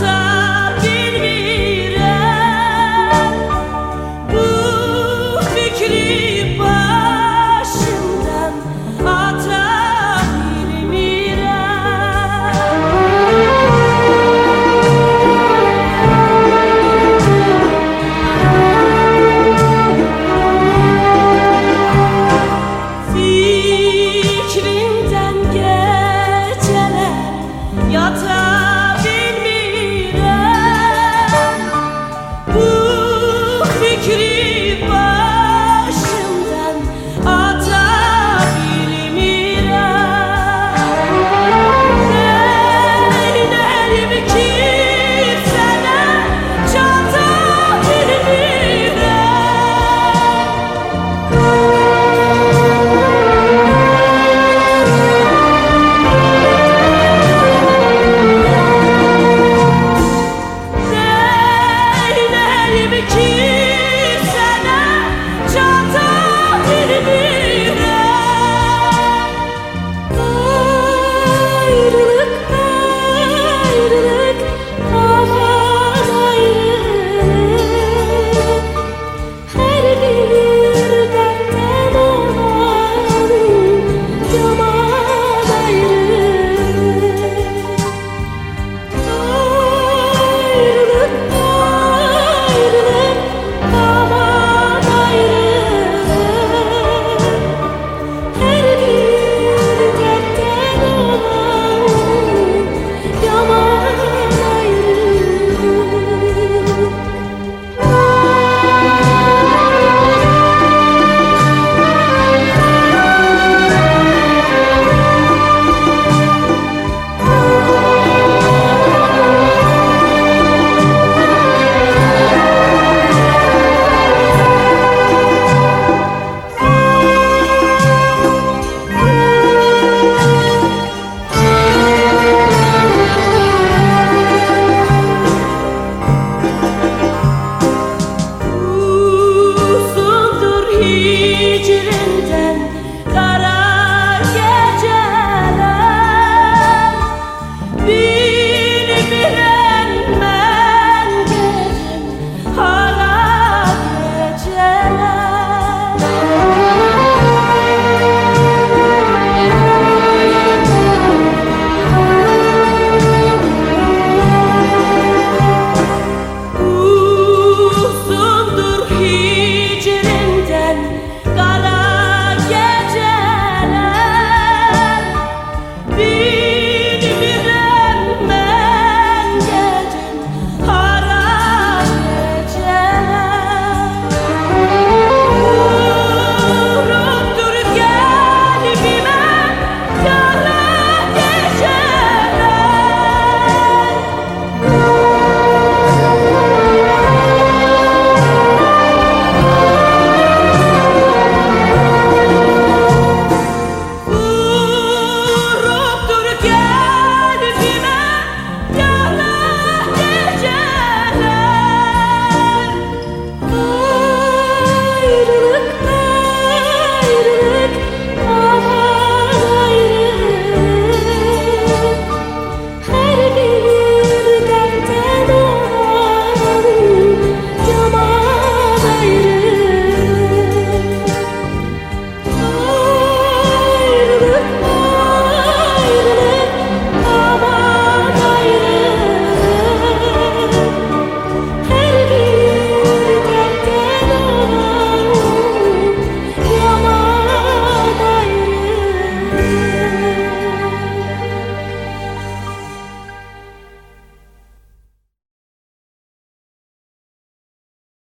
time. Neylerim ki